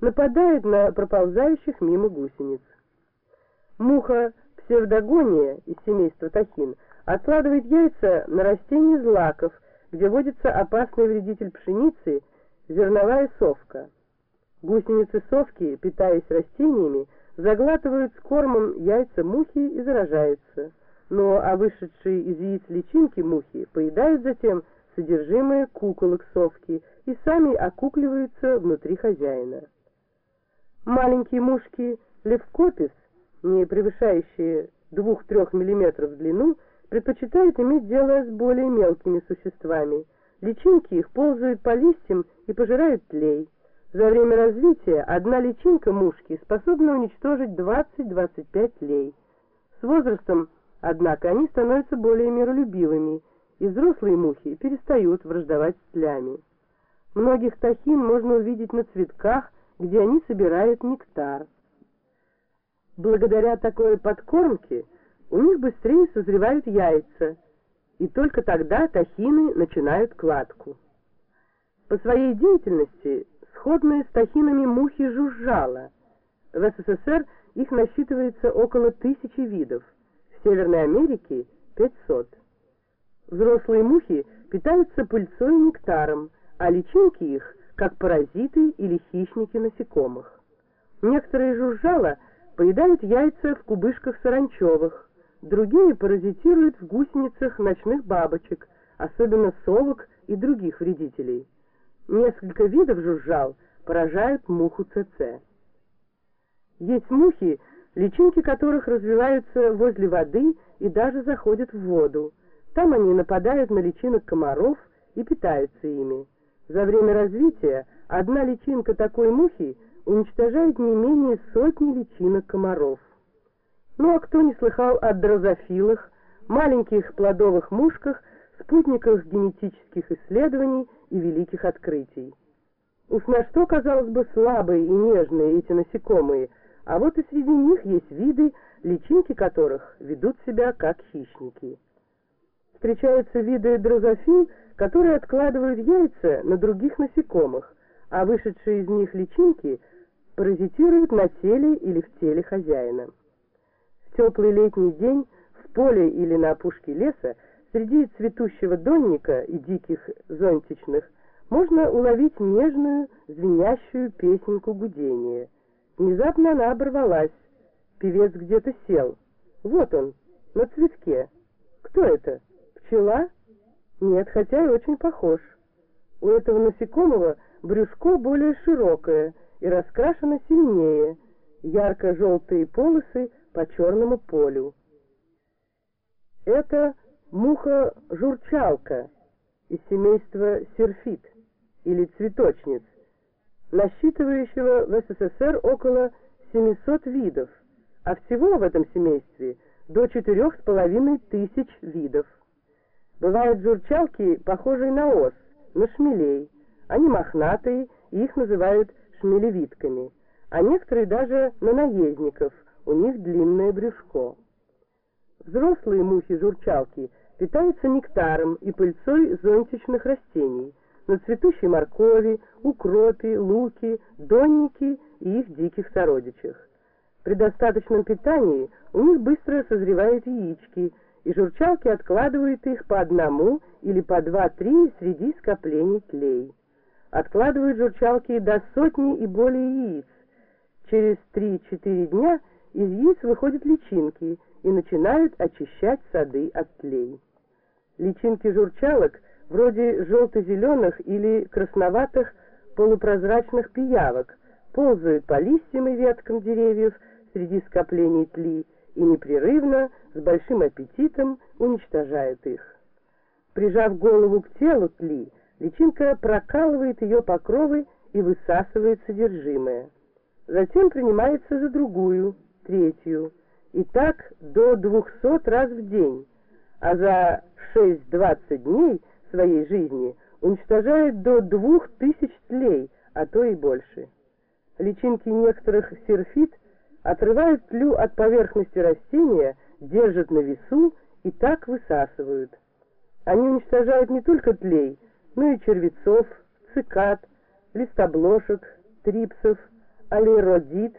нападает на проползающих мимо гусениц. Муха псевдогония из семейства тахин откладывает яйца на растения злаков, где водится опасный вредитель пшеницы – зерновая совка. Гусеницы совки, питаясь растениями, заглатывают с кормом яйца мухи и заражаются. Но а вышедшие из яиц личинки мухи поедают затем содержимое куколок совки и сами окукливаются внутри хозяина. Маленькие мушки левкопис, не превышающие 2-3 мм в длину, предпочитают иметь дело с более мелкими существами. Личинки их ползают по листьям и пожирают тлей. За время развития одна личинка мушки способна уничтожить 20-25 тлей. С возрастом, однако, они становятся более миролюбивыми, и взрослые мухи перестают враждовать с тлями. Многих тахин можно увидеть на цветках, где они собирают нектар. Благодаря такой подкормке у них быстрее созревают яйца, и только тогда тахины начинают кладку. По своей деятельности сходные с тахинами мухи жужжала. В СССР их насчитывается около тысячи видов, в Северной Америке – 500. Взрослые мухи питаются пыльцой и нектаром, а личинки их – как паразиты или хищники насекомых. Некоторые жужжала поедают яйца в кубышках саранчевых, другие паразитируют в гусеницах ночных бабочек, особенно совок и других вредителей. Несколько видов жужжал поражают муху ЦЦ. Есть мухи, личинки которых развиваются возле воды и даже заходят в воду. Там они нападают на личинок комаров и питаются ими. За время развития одна личинка такой мухи уничтожает не менее сотни личинок комаров. Ну а кто не слыхал о дрозофилах, маленьких плодовых мушках, спутниках генетических исследований и великих открытий? Уж на что, казалось бы, слабые и нежные эти насекомые, а вот и среди них есть виды, личинки которых ведут себя как хищники. Встречаются виды дрозофил, которые откладывают яйца на других насекомых, а вышедшие из них личинки паразитируют на теле или в теле хозяина. В теплый летний день в поле или на опушке леса среди цветущего донника и диких зонтичных можно уловить нежную, звенящую песенку гудения. Внезапно она оборвалась. Певец где-то сел. Вот он, на цветке. Кто это? Пчела? Нет, хотя и очень похож. У этого насекомого брюшко более широкое и раскрашено сильнее, ярко-желтые полосы по черному полю. Это муха-журчалка из семейства серфит или цветочниц, насчитывающего в СССР около 700 видов, а всего в этом семействе до четырех с половиной тысяч видов. Бывают журчалки, похожие на ос, на шмелей. Они мохнатые, и их называют шмелевидками, а некоторые даже на наездников, у них длинное брюшко. Взрослые мухи-журчалки питаются нектаром и пыльцой зонтичных растений, на цветущей моркови, укропе, луке, доннике и их диких сородичах. При достаточном питании у них быстро созревают яички – и журчалки откладывают их по одному или по два-три среди скоплений тлей. Откладывают журчалки до сотни и более яиц. Через три-четыре дня из яиц выходят личинки и начинают очищать сады от тлей. Личинки журчалок вроде желто-зеленых или красноватых полупрозрачных пиявок ползают по листьям и веткам деревьев среди скоплений тли и непрерывно, с большим аппетитом уничтожает их. Прижав голову к телу тли, личинка прокалывает ее покровы и высасывает содержимое. Затем принимается за другую, третью, и так до 200 раз в день, а за 6-20 дней своей жизни уничтожает до 2000 тлей, а то и больше. Личинки некоторых серфит – отрывают тлю от поверхности растения, держат на весу и так высасывают. Они уничтожают не только тлей, но и червецов, цикад, листоблошек, трипсов, алиродит